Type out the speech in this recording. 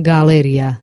Galeria.